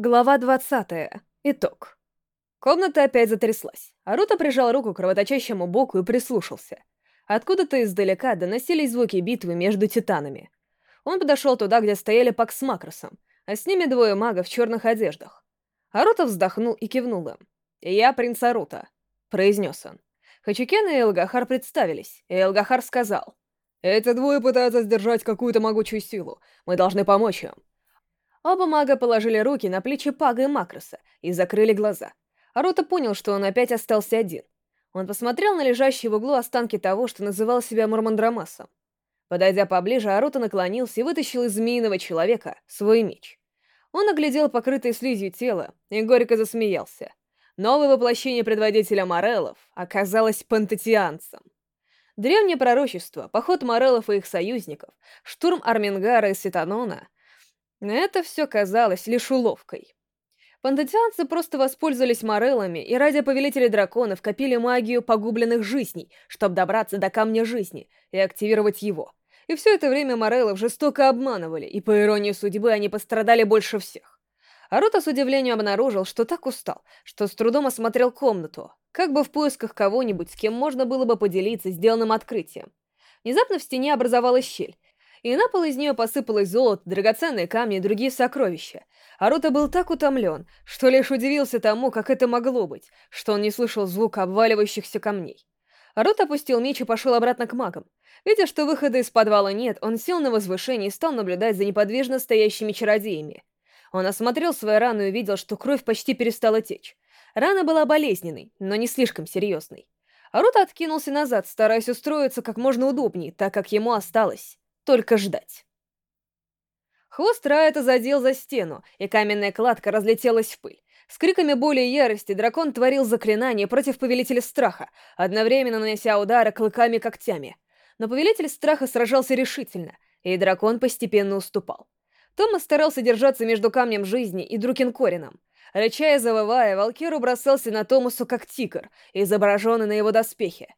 Глава 20. Итог. Комната опять затряслась. Арута прижал руку к кровоточащему боку и прислушался. Откуда-то издалека доносились звуки битвы между титанами. Он подошел туда, где стояли Пак с Макросом, а с ними двое магов в черных одеждах. Арута вздохнул и кивнул им. «Я принц Арута», — произнес он. Хачукен и Элгахар представились, и Элгахар сказал. «Эти двое пытаются сдержать какую-то могучую силу. Мы должны помочь им. Оба мага положили руки на плечи Пага и Макроса и закрыли глаза. Аруто понял, что он опять остался один. Он посмотрел на лежащие в углу останки того, что называл себя Мурмандрамасом. Подойдя поближе, Аруто наклонился и вытащил из змеиного человека свой меч. Он оглядел покрытое слизью тело и горько засмеялся. Новое воплощение предводителя Мореллов оказалось пантатианцем. Древнее пророчество, поход Мореллов и их союзников, штурм Армингара и Ситанона это все казалось лишь уловкой. Пантатианцы просто воспользовались морелами и ради повелителей драконов копили магию погубленных жизней, чтобы добраться до Камня Жизни и активировать его. И все это время морелов жестоко обманывали, и по иронии судьбы они пострадали больше всех. Арута с удивлением обнаружил, что так устал, что с трудом осмотрел комнату, как бы в поисках кого-нибудь, с кем можно было бы поделиться сделанным открытием. Внезапно в стене образовалась щель, и на пол из нее посыпалось золото, драгоценные камни и другие сокровища. Арута был так утомлен, что лишь удивился тому, как это могло быть, что он не слышал звука обваливающихся камней. Арута опустил меч и пошел обратно к магам. Видя, что выхода из подвала нет, он сел на возвышение и стал наблюдать за неподвижно стоящими чародеями. Он осмотрел свою рану и увидел, что кровь почти перестала течь. Рана была болезненной, но не слишком серьезной. Арута откинулся назад, стараясь устроиться как можно удобнее, так как ему осталось только ждать. Хвост Райта задел за стену, и каменная кладка разлетелась в пыль. С криками боли и ярости дракон творил заклинание против Повелителя Страха, одновременно нанося удары клыками и когтями. Но Повелитель Страха сражался решительно, и дракон постепенно уступал. Томас старался держаться между Камнем Жизни и Друкинкорином. Рыча и завывая, Валкиру бросался на Томасу как тигр, изображенный на его доспехе.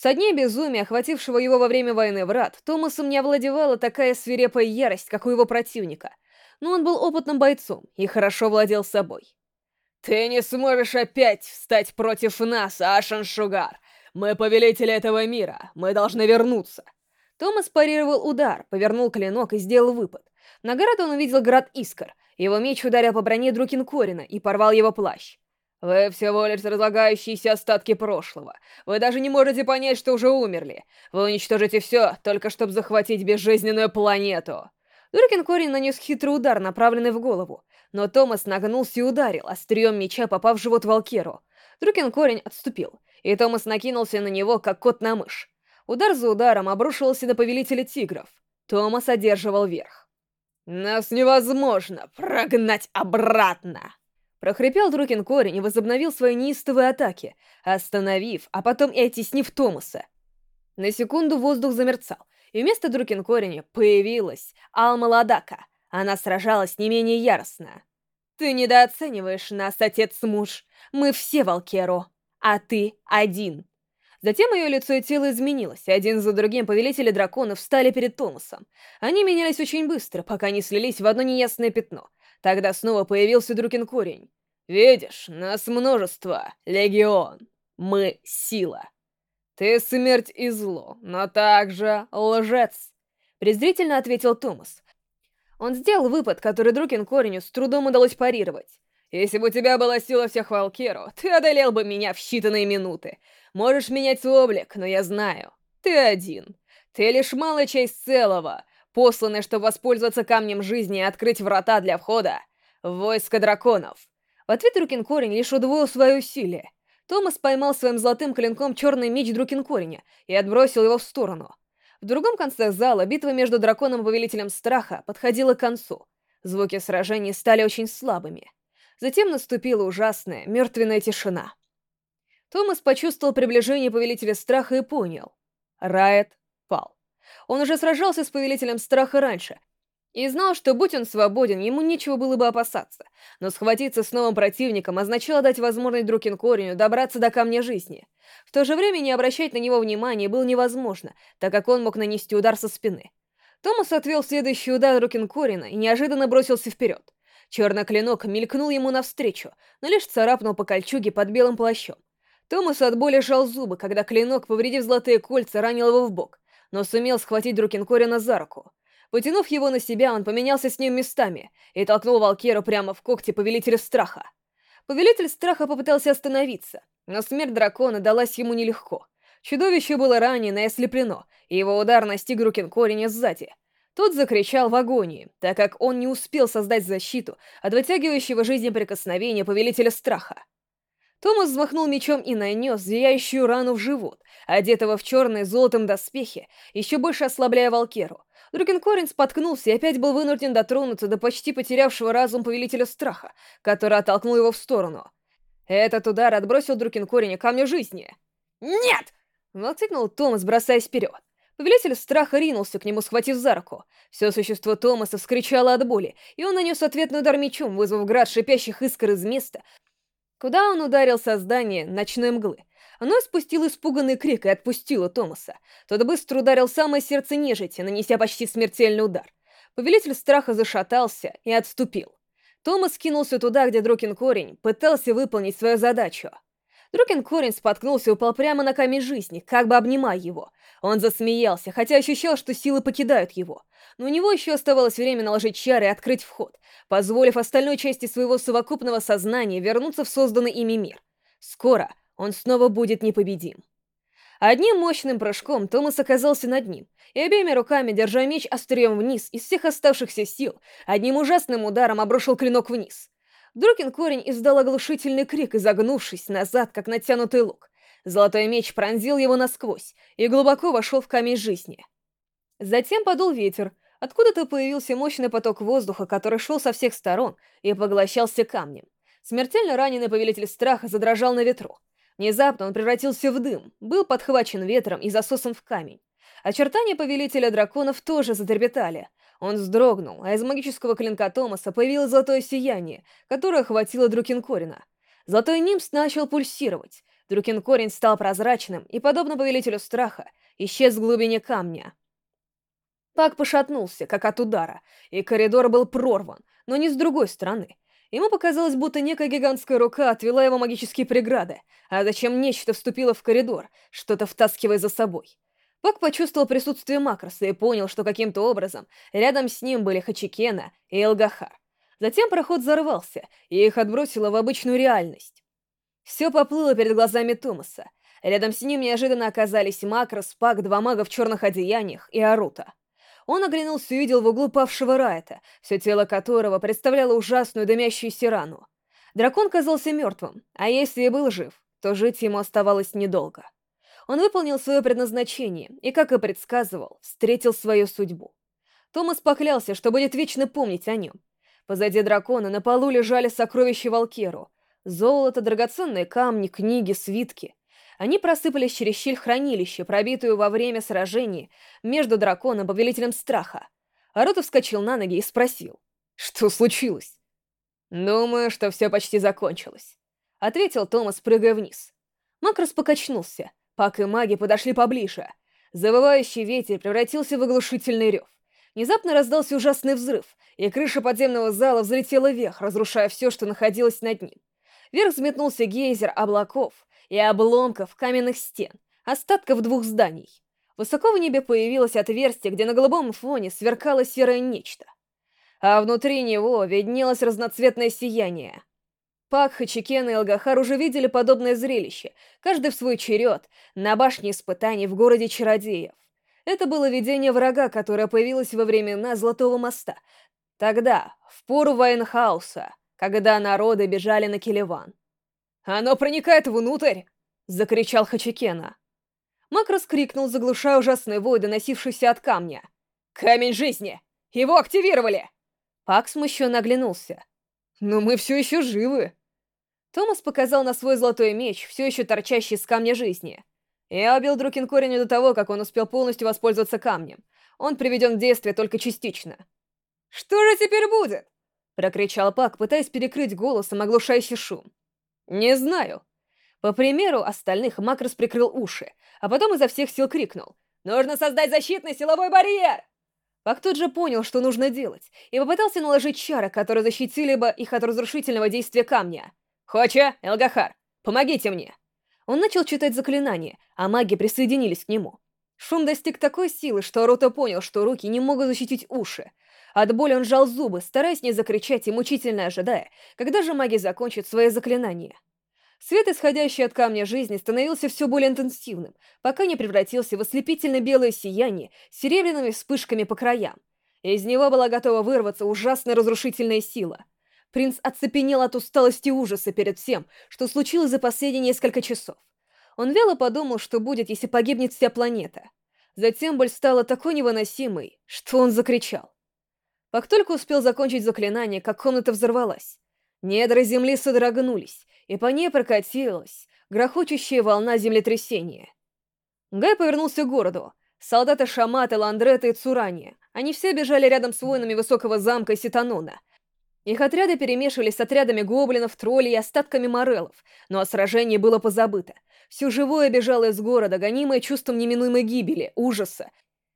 Со дней безумия, охватившего его во время войны врат, Томасом не овладевала такая свирепая ярость, как у его противника. Но он был опытным бойцом и хорошо владел собой. «Ты не сможешь опять встать против нас, Ашан Шугар! Мы повелители этого мира, мы должны вернуться!» Томас парировал удар, повернул клинок и сделал выпад. На город он увидел град искр. Его меч ударил по броне Друкинкорина и порвал его плащ. Вы всего лишь разлагающиеся остатки прошлого. Вы даже не можете понять, что уже умерли. Вы уничтожите все, только чтобы захватить безжизненную планету. Дуркин Корень нанес хитрый удар, направленный в голову. Но Томас нагнулся и ударил, острием меча попав в живот Валкеру. Друкин Корень отступил, и Томас накинулся на него, как кот на мышь. Удар за ударом обрушивался на Повелителя Тигров. Томас одерживал верх. «Нас невозможно прогнать обратно!» Прохрипел Друкин корень и возобновил свои неистовые атаки, остановив, а потом и оттеснив Томаса. На секунду воздух замерцал, и вместо Друкин кореня появилась Алма Ладака. Она сражалась не менее яростно. «Ты недооцениваешь нас, отец-муж. Мы все Валкеру, а ты один». Затем ее лицо и тело изменилось, и один за другим повелители драконов встали перед Томасом. Они менялись очень быстро, пока не слились в одно неясное пятно — Тогда снова появился Друкин корень. «Видишь, нас множество, легион. Мы — сила. Ты смерть и зло, но также лжец», — презрительно ответил Томас. Он сделал выпад, который Друкин кореню с трудом удалось парировать. «Если бы у тебя была сила всех Валкеру, ты одолел бы меня в считанные минуты. Можешь менять облик, но я знаю, ты один. Ты лишь малая часть целого, посланный, чтобы воспользоваться камнем жизни и открыть врата для входа в войско драконов. В ответ Друкинкорень лишь удвоил свое усилие. Томас поймал своим золотым клинком черный меч Друкинкореня и отбросил его в сторону. В другом конце зала битва между драконом и повелителем страха подходила к концу. Звуки сражений стали очень слабыми. Затем наступила ужасная, мертвенная тишина. Томас почувствовал приближение повелителя страха и понял. Райет пал. Он уже сражался с Повелителем Страха раньше, и знал, что будь он свободен, ему нечего было бы опасаться. Но схватиться с новым противником означало дать возможность Друкинкореню добраться до Камня Жизни. В то же время не обращать на него внимания было невозможно, так как он мог нанести удар со спины. Томас отвел следующий удар Друкинкорина и неожиданно бросился вперед. Черный клинок мелькнул ему навстречу, но лишь царапнул по кольчуге под белым плащом. Томас от боли сжал зубы, когда клинок, повредив золотые кольца, ранил его в бок, но сумел схватить Друкенкорина за руку. Потянув его на себя, он поменялся с ним местами и толкнул Валкеру прямо в когти Повелителя Страха. Повелитель Страха попытался остановиться, но смерть дракона далась ему нелегко. Чудовище было ранено и ослеплено, и его удар настиг Рукенкориня сзади. Тот закричал в агонии, так как он не успел создать защиту от вытягивающего жизни прикосновения Повелителя Страха. Томас взмахнул мечом и нанес зияющую рану в живот, одетого в черные золотом доспехи, еще больше ослабляя Валкеру. Друкенкорин споткнулся и опять был вынужден дотронуться до почти потерявшего разум повелителя страха, который оттолкнул его в сторону. Этот удар отбросил Друкенкорине камню жизни. «Нет!» — воскликнул Томас, бросаясь вперед. Повелитель страха ринулся к нему, схватив за руку. Все существо Томаса вскричало от боли, и он нанес ответный удар мечом, вызвав град шипящих искр из места, куда он ударил создание ночной мглы. Оно испустило испуганный крик и отпустило Томаса. Тот быстро ударил самое сердце нежити, нанеся почти смертельный удар. Повелитель страха зашатался и отступил. Томас кинулся туда, где Друкин Корень пытался выполнить свою задачу. Друкин Корень споткнулся и упал прямо на камень жизни, как бы обнимая его. Он засмеялся, хотя ощущал, что силы покидают его. Но у него еще оставалось время наложить чары и открыть вход, позволив остальной части своего совокупного сознания вернуться в созданный ими мир. Скоро он снова будет непобедим. Одним мощным прыжком Томас оказался над ним, и обеими руками, держа меч острием вниз, из всех оставшихся сил, одним ужасным ударом обрушил клинок вниз. Друкин корень издал оглушительный крик, изогнувшись назад, как натянутый лук. Золотой меч пронзил его насквозь и глубоко вошел в камень жизни. Затем подул ветер, откуда-то появился мощный поток воздуха, который шел со всех сторон и поглощался камнем. Смертельно раненый повелитель страха задрожал на ветру. Внезапно он превратился в дым, был подхвачен ветром и засосан в камень. Очертания повелителя драконов тоже затрепетали. Он вздрогнул, а из магического клинка Томаса появилось золотое сияние, которое охватило Друкинкорина. Золотой нимс начал пульсировать. Друкинкорин стал прозрачным и, подобно повелителю страха, исчез в глубине камня. Пак пошатнулся, как от удара, и коридор был прорван, но не с другой стороны. Ему показалось, будто некая гигантская рука отвела его магические преграды, а зачем нечто вступило в коридор, что-то втаскивая за собой. Пак почувствовал присутствие Макроса и понял, что каким-то образом рядом с ним были Хачикена и Элгахар. Затем проход взорвался, и их отбросило в обычную реальность. Все поплыло перед глазами Томаса. Рядом с ним неожиданно оказались Макрос, Пак, два мага в черных одеяниях и Арута. Он оглянулся и увидел в углу павшего Райта, все тело которого представляло ужасную дымящуюся рану. Дракон казался мертвым, а если и был жив, то жить ему оставалось недолго. Он выполнил свое предназначение и, как и предсказывал, встретил свою судьбу. Томас поклялся, что будет вечно помнить о нем. Позади дракона на полу лежали сокровища Валкеру. Золото, драгоценные камни, книги, свитки. Они просыпались через щель хранилища, пробитую во время сражения между драконом и повелителем страха. Аруто вскочил на ноги и спросил, что случилось? «Думаю, что все почти закончилось», — ответил Томас, прыгая вниз. Макрос покачнулся, Пак и маги подошли поближе. Завывающий ветер превратился в оглушительный рев. Внезапно раздался ужасный взрыв, и крыша подземного зала взлетела вверх, разрушая все, что находилось над ним. Вверх взметнулся гейзер облаков, и обломков каменных стен, остатков двух зданий. Высоко в небе появилось отверстие, где на голубом фоне сверкало серое нечто. А внутри него виднелось разноцветное сияние. Пак, Хачикен и Алгахар уже видели подобное зрелище, каждый в свой черед, на башне испытаний в городе чародеев. Это было видение врага, которое появилось во времена Золотого моста. Тогда, в пору Вайнхауса, когда народы бежали на Келеван. «Оно проникает внутрь!» — закричал Хачикена. Мак раскрикнул, заглушая ужасный вой, доносившийся от камня. «Камень жизни! Его активировали!» Пак смущенно оглянулся. «Но мы все еще живы!» Томас показал на свой золотой меч, все еще торчащий из камня жизни. Я убил Друкин корень до того, как он успел полностью воспользоваться камнем. Он приведен в действие только частично. «Что же теперь будет?» — прокричал Пак, пытаясь перекрыть голосом оглушающий шум. «Не знаю». По примеру остальных, Макрос прикрыл уши, а потом изо всех сил крикнул. «Нужно создать защитный силовой барьер!» Пак тут же понял, что нужно делать, и попытался наложить чары, которые защитили бы их от разрушительного действия камня. «Хоча, Элгахар, помогите мне!» Он начал читать заклинания, а маги присоединились к нему. Шум достиг такой силы, что Рота понял, что руки не могут защитить уши. От боли он сжал зубы, стараясь не закричать и мучительно ожидая, когда же маги закончат свои заклинания. Свет, исходящий от камня жизни, становился все более интенсивным, пока не превратился в ослепительно белое сияние с серебряными вспышками по краям. Из него была готова вырваться ужасная разрушительная сила. Принц оцепенел от усталости и ужаса перед всем, что случилось за последние несколько часов. Он вяло подумал, что будет, если погибнет вся планета. Затем боль стала такой невыносимой, что он закричал. Как только успел закончить заклинание, как комната взорвалась. Недра земли содрогнулись, и по ней прокатилась грохочущая волна землетрясения. Гай повернулся к городу. Солдаты Шамата, Ландрета и Цурани. Они все бежали рядом с воинами высокого замка Ситанона. Их отряды перемешивались с отрядами гоблинов, троллей и остатками морелов, но о сражении было позабыто. Все живое бежало из города, гонимое чувством неминуемой гибели, ужаса,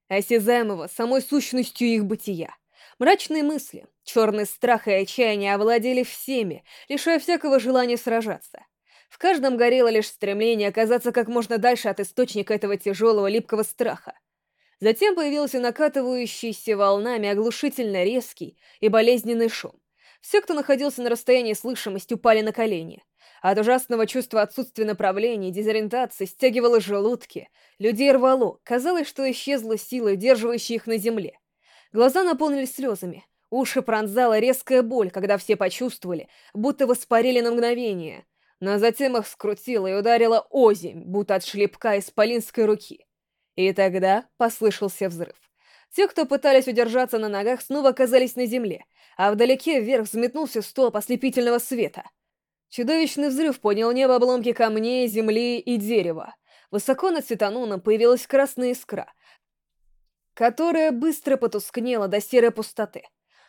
осязаемого самой сущностью их бытия. Мрачные мысли, черный страх и отчаяние овладели всеми, лишая всякого желания сражаться. В каждом горело лишь стремление оказаться как можно дальше от источника этого тяжелого липкого страха. Затем появился накатывающийся волнами оглушительно резкий и болезненный шум. Все, кто находился на расстоянии слышимости, упали на колени. От ужасного чувства отсутствия направления и дезориентации стягивало желудки, людей рвало, казалось, что исчезла сила, удерживающая их на земле. Глаза наполнились слезами. Уши пронзала резкая боль, когда все почувствовали, будто воспарили на мгновение. Но затем их скрутила и ударила озимь, будто от шлепка исполинской руки. И тогда послышался взрыв. Те, кто пытались удержаться на ногах, снова оказались на земле, а вдалеке вверх взметнулся столб ослепительного света. Чудовищный взрыв поднял небо обломки камней, земли и дерева. Высоко над Светануном появилась красная искра, которая быстро потускнела до серой пустоты.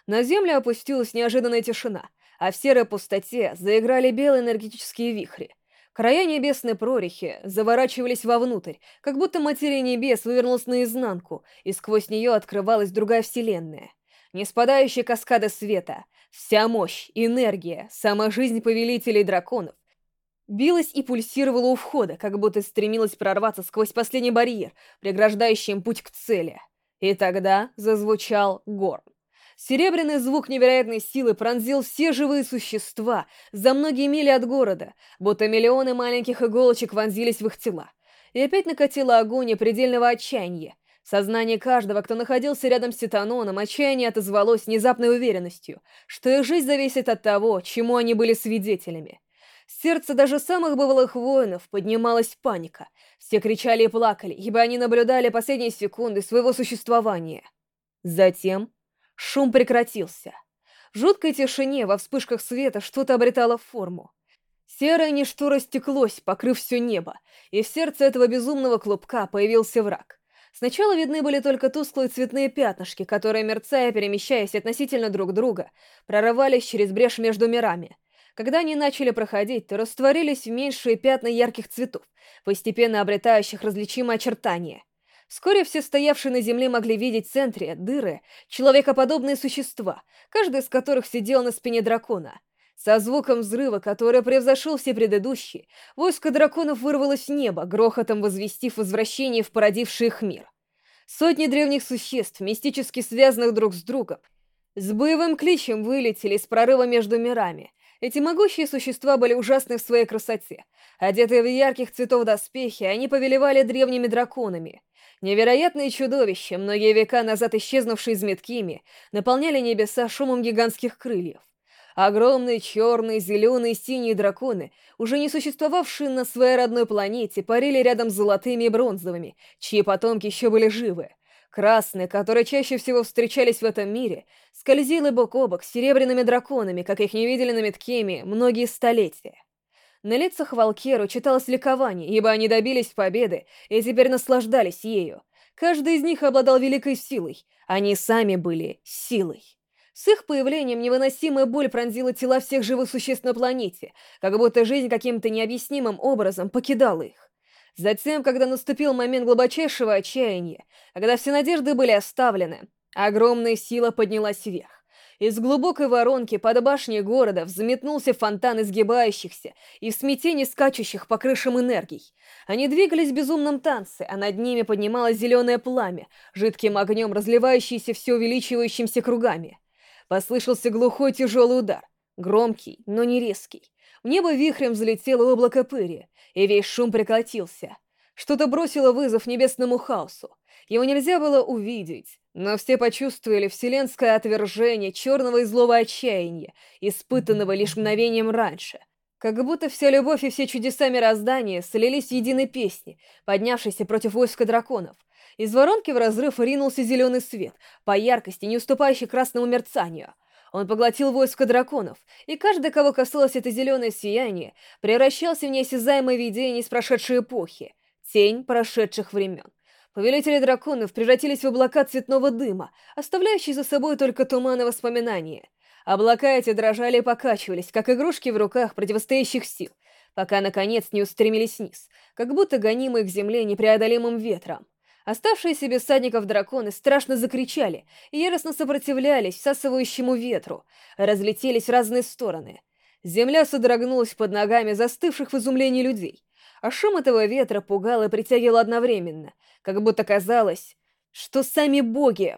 На землю опустилась неожиданная тишина, а в серой пустоте заиграли белые энергетические вихри. Края небесной прорехи заворачивались вовнутрь, как будто материя небес вывернулась наизнанку, и сквозь нее открывалась другая вселенная. Не спадающие каскады света, вся мощь, энергия, сама жизнь повелителей драконов билась и пульсировала у входа, как будто стремилась прорваться сквозь последний барьер, преграждающий им путь к цели — и тогда зазвучал горн. Серебряный звук невероятной силы пронзил все живые существа за многие мили от города, будто миллионы маленьких иголочек вонзились в их тела. И опять накатила агония предельного отчаяния. Сознание каждого, кто находился рядом с Титаноном, отчаяние отозвалось внезапной уверенностью, что их жизнь зависит от того, чему они были свидетелями сердце даже самых бывалых воинов поднималась паника. Все кричали и плакали, ибо они наблюдали последние секунды своего существования. Затем шум прекратился. В жуткой тишине во вспышках света что-то обретало форму. Серое ничто растеклось, покрыв все небо, и в сердце этого безумного клубка появился враг. Сначала видны были только тусклые цветные пятнышки, которые, мерцая, перемещаясь относительно друг друга, прорывались через брешь между мирами — когда они начали проходить, то растворились в меньшие пятна ярких цветов, постепенно обретающих различимые очертания. Вскоре все стоявшие на земле могли видеть в центре дыры человекоподобные существа, каждый из которых сидел на спине дракона. Со звуком взрыва, который превзошел все предыдущие, войско драконов вырвалось в небо, грохотом возвестив возвращение в породивший их мир. Сотни древних существ, мистически связанных друг с другом, с боевым кличем вылетели из прорыва между мирами — эти могущие существа были ужасны в своей красоте. Одетые в ярких цветов доспехи, они повелевали древними драконами. Невероятные чудовища, многие века назад исчезнувшие из Меткими, наполняли небеса шумом гигантских крыльев. Огромные черные, зеленые, синие драконы, уже не существовавшие на своей родной планете, парили рядом с золотыми и бронзовыми, чьи потомки еще были живы. Красные, которые чаще всего встречались в этом мире, скользили бок о бок с серебряными драконами, как их не видели на Меткеме многие столетия. На лицах Валкеру читалось ликование, ибо они добились победы и теперь наслаждались ею. Каждый из них обладал великой силой, они сами были силой. С их появлением невыносимая боль пронзила тела всех живых существ на планете, как будто жизнь каким-то необъяснимым образом покидала их. Затем, когда наступил момент глубочайшего отчаяния, когда все надежды были оставлены, Огромная сила поднялась вверх. Из глубокой воронки под башней города взметнулся фонтан изгибающихся и в смятении скачущих по крышам энергий. Они двигались в безумном танце, а над ними поднималось зеленое пламя, жидким огнем разливающееся все увеличивающимся кругами. Послышался глухой тяжелый удар, громкий, но не резкий. В небо вихрем взлетело облако пыли, и весь шум прекратился. Что-то бросило вызов небесному хаосу. Его нельзя было увидеть, но все почувствовали вселенское отвержение черного и злого отчаяния, испытанного лишь мгновением раньше. Как будто вся любовь и все чудеса мироздания слились в единой песне, поднявшейся против войска драконов. Из воронки в разрыв ринулся зеленый свет, по яркости не уступающий красному мерцанию. Он поглотил войско драконов, и каждый, кого касалось это зеленое сияние, превращался в неосязаемое видение из прошедшей эпохи, тень прошедших времен. Повелители драконов превратились в облака цветного дыма, оставляющие за собой только туман и воспоминания. Облака эти дрожали и покачивались, как игрушки в руках противостоящих сил, пока, наконец, не устремились вниз, как будто гонимые к земле непреодолимым ветром. Оставшиеся без садников драконы страшно закричали и яростно сопротивлялись всасывающему ветру, разлетелись в разные стороны. Земля содрогнулась под ногами застывших в изумлении людей а шум этого ветра пугал и притягивал одновременно, как будто казалось, что сами боги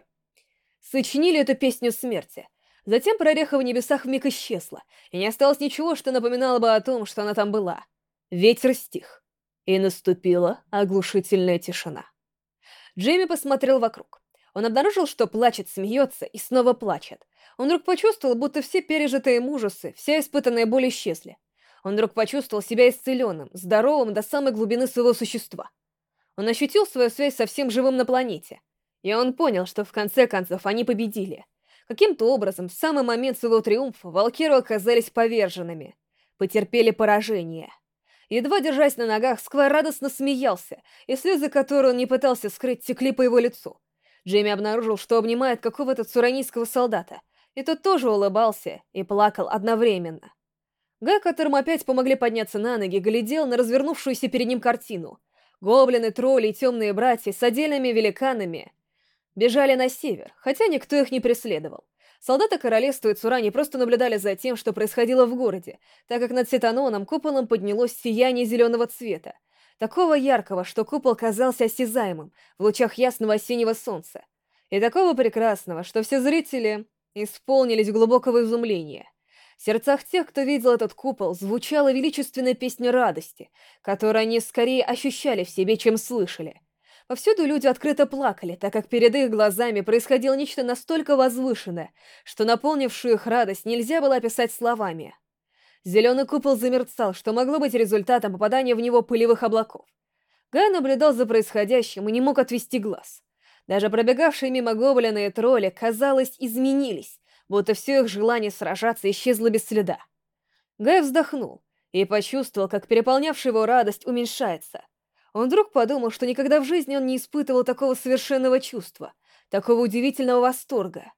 сочинили эту песню смерти. Затем прореха в небесах вмиг исчезла, и не осталось ничего, что напоминало бы о том, что она там была. Ветер стих, и наступила оглушительная тишина. Джейми посмотрел вокруг. Он обнаружил, что плачет, смеется и снова плачет. Он вдруг почувствовал, будто все пережитые им ужасы, вся испытанная боль исчезли. Он вдруг почувствовал себя исцеленным, здоровым до самой глубины своего существа. Он ощутил свою связь со всем живым на планете. И он понял, что в конце концов они победили. Каким-то образом, в самый момент своего триумфа, Валкиру оказались поверженными. Потерпели поражение. Едва держась на ногах, Сквайр радостно смеялся, и слезы, которые он не пытался скрыть, текли по его лицу. Джейми обнаружил, что обнимает какого-то цуранийского солдата, и тот тоже улыбался и плакал одновременно. Гай, которому опять помогли подняться на ноги, глядел на развернувшуюся перед ним картину. Гоблины, тролли и темные братья с отдельными великанами бежали на север, хотя никто их не преследовал. Солдаты королевства и Цурани просто наблюдали за тем, что происходило в городе, так как над Сетаноном куполом поднялось сияние зеленого цвета, такого яркого, что купол казался осязаемым в лучах ясного осеннего солнца, и такого прекрасного, что все зрители исполнились глубокого изумления. В сердцах тех, кто видел этот купол, звучала величественная песня радости, которую они скорее ощущали в себе, чем слышали. Повсюду люди открыто плакали, так как перед их глазами происходило нечто настолько возвышенное, что наполнившую их радость нельзя было описать словами. Зеленый купол замерцал, что могло быть результатом попадания в него пылевых облаков. Гай наблюдал за происходящим и не мог отвести глаз. Даже пробегавшие мимо гоблины и тролли, казалось, изменились, будто все их желание сражаться исчезло без следа. Гай вздохнул и почувствовал, как переполнявшая его радость уменьшается. Он вдруг подумал, что никогда в жизни он не испытывал такого совершенного чувства, такого удивительного восторга.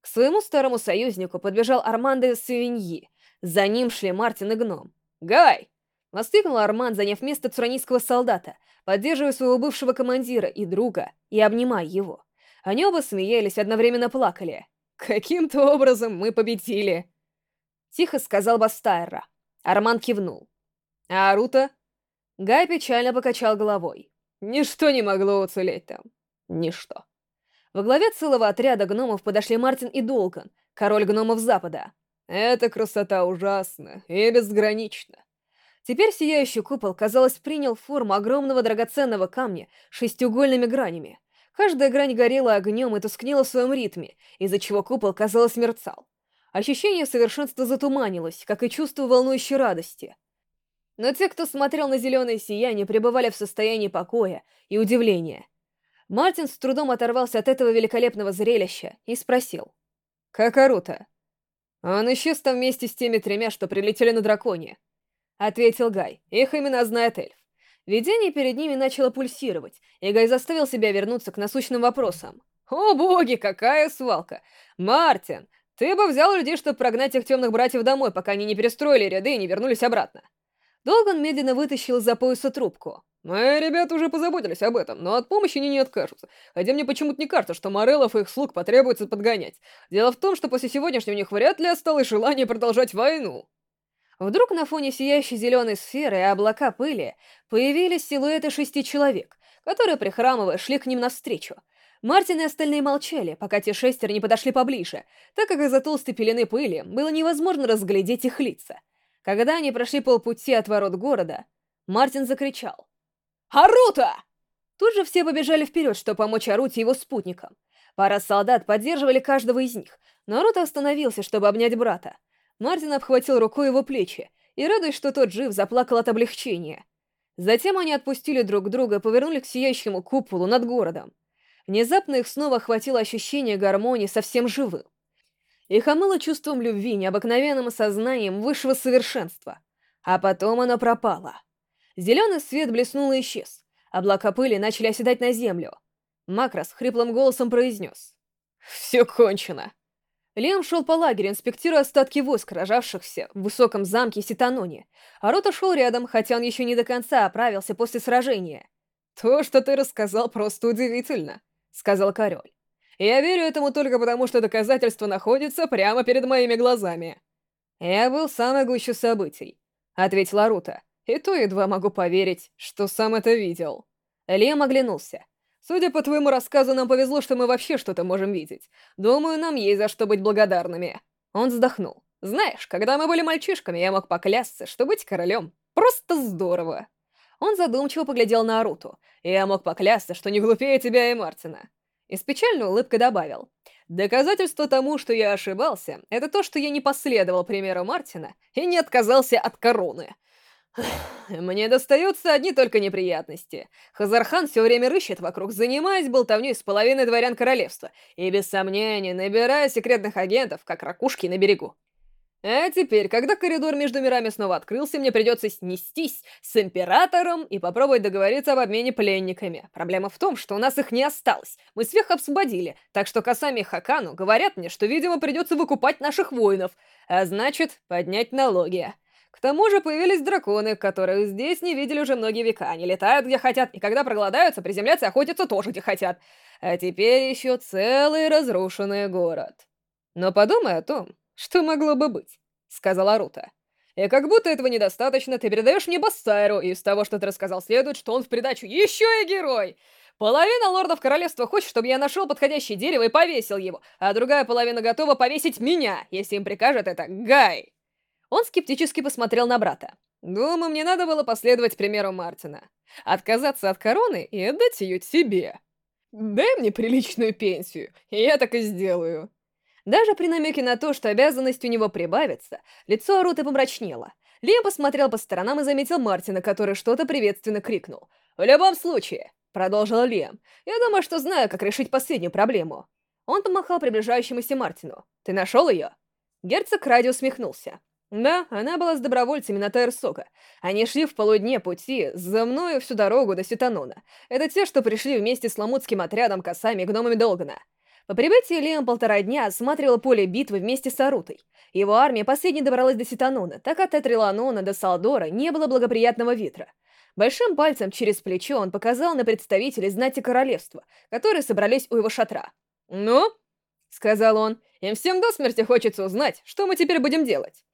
К своему старому союзнику подбежал Армандо Савиньи. За ним шли Мартин и Гном. «Гай!» — воскликнул Арман, заняв место цуранийского солдата, поддерживая своего бывшего командира и друга и обнимая его. Они оба смеялись, одновременно плакали. «Каким-то образом мы победили!» Тихо сказал Бастайра. Арман кивнул. «А Арута?» Гай печально покачал головой. «Ничто не могло уцелеть там. Ничто». Во главе целого отряда гномов подошли Мартин и Долган, король гномов Запада. «Эта красота ужасна и безгранична». Теперь сияющий купол, казалось, принял форму огромного драгоценного камня с шестиугольными гранями, Каждая грань горела огнем и тускнела в своем ритме, из-за чего купол, казалось, мерцал. Ощущение совершенства затуманилось, как и чувство волнующей радости. Но те, кто смотрел на зеленое сияние, пребывали в состоянии покоя и удивления. Мартин с трудом оторвался от этого великолепного зрелища и спросил. «Как Арута?» «Он исчез там вместе с теми тремя, что прилетели на драконе», — ответил Гай. «Их имена знает эльф. Видение перед ними начало пульсировать, и Гай заставил себя вернуться к насущным вопросам. «О боги, какая свалка! Мартин, ты бы взял людей, чтобы прогнать тех темных братьев домой, пока они не перестроили ряды и не вернулись обратно». Долган медленно вытащил из-за пояса трубку. Мои ребята уже позаботились об этом, но от помощи они не откажутся. Хотя мне почему-то не кажется, что Мореллов и их слуг потребуется подгонять. Дело в том, что после сегодняшнего у них вряд ли осталось желание продолжать войну. Вдруг на фоне сияющей зеленой сферы и облака пыли появились силуэты шести человек, которые, прихрамывая, шли к ним навстречу. Мартин и остальные молчали, пока те шестеро не подошли поближе, так как из-за толстой пелены пыли было невозможно разглядеть их лица. Когда они прошли полпути от ворот города, Мартин закричал. «Арута!» Тут же все побежали вперед, чтобы помочь Аруте и его спутникам. Пара солдат поддерживали каждого из них, но Арута остановился, чтобы обнять брата. Мартин обхватил рукой его плечи, и, радуясь, что тот жив, заплакал от облегчения. Затем они отпустили друг друга и повернули к сияющему куполу над городом. Внезапно их снова охватило ощущение гармонии совсем живым. Их омыло чувством любви, необыкновенным осознанием высшего совершенства. А потом оно пропало. Зеленый свет блеснул и исчез. Облака пыли начали оседать на землю. Макрос хриплым голосом произнес. «Все кончено». Лиам шел по лагерю, инспектируя остатки войск, рожавшихся в высоком замке Ситаноне. А Рота шел рядом, хотя он еще не до конца оправился после сражения. «То, что ты рассказал, просто удивительно», — сказал король. «Я верю этому только потому, что доказательство находится прямо перед моими глазами». «Я был в самой гуще событий», — ответила Рута. И то едва могу поверить, что сам это видел. Лем оглянулся. Судя по твоему рассказу, нам повезло, что мы вообще что-то можем видеть. Думаю, нам есть за что быть благодарными. Он вздохнул. Знаешь, когда мы были мальчишками, я мог поклясться, что быть королем просто здорово. Он задумчиво поглядел на Аруту, я мог поклясться, что не глупее тебя и Мартина. И с печальной улыбкой добавил. Доказательство тому, что я ошибался, это то, что я не последовал примеру Мартина и не отказался от короны. Мне достаются одни только неприятности. Хазархан все время рыщет вокруг, занимаясь болтовней с половиной дворян королевства, и без сомнения набирая секретных агентов, как ракушки на берегу. А теперь, когда коридор между мирами снова открылся, мне придется снестись с Императором и попробовать договориться об обмене пленниками. Проблема в том, что у нас их не осталось. Мы всех освободили, так что Касами и Хакану говорят мне, что, видимо, придется выкупать наших воинов, а значит, поднять налоги. К тому же появились драконы, которых здесь не видели уже многие века. Они летают где хотят, и когда проголодаются, приземляться и охотятся тоже где хотят. А теперь еще целый разрушенный город. Но подумай о том, что могло бы быть, сказала Рута. И как будто этого недостаточно, ты передаешь мне Бассайру, и из того, что ты рассказал, следует, что он в придачу еще и герой. Половина лордов королевства хочет, чтобы я нашел подходящее дерево и повесил его, а другая половина готова повесить меня, если им прикажет это Гай. Он скептически посмотрел на брата. «Думаю, мне надо было последовать примеру Мартина. Отказаться от короны и отдать ее тебе. Дай мне приличную пенсию, и я так и сделаю». Даже при намеке на то, что обязанность у него прибавится, лицо Аруты помрачнело. Лиам посмотрел по сторонам и заметил Мартина, который что-то приветственно крикнул. «В любом случае», — продолжил Лиам, — «я думаю, что знаю, как решить последнюю проблему». Он помахал приближающемуся Мартину. «Ты нашел ее?» Герцог Ради усмехнулся. Да, она была с добровольцами на Тайрсока. Они шли в полудне пути за мною всю дорогу до Ситанона. Это те, что пришли вместе с ламутским отрядом косами и гномами Долгана. По прибытии Лиам полтора дня осматривал поле битвы вместе с Арутой. Его армия последней добралась до Ситанона, так от Этриланона до Салдора не было благоприятного ветра. Большим пальцем через плечо он показал на представителей знати королевства, которые собрались у его шатра. «Ну?» — сказал он. «Им всем до смерти хочется узнать, что мы теперь будем делать».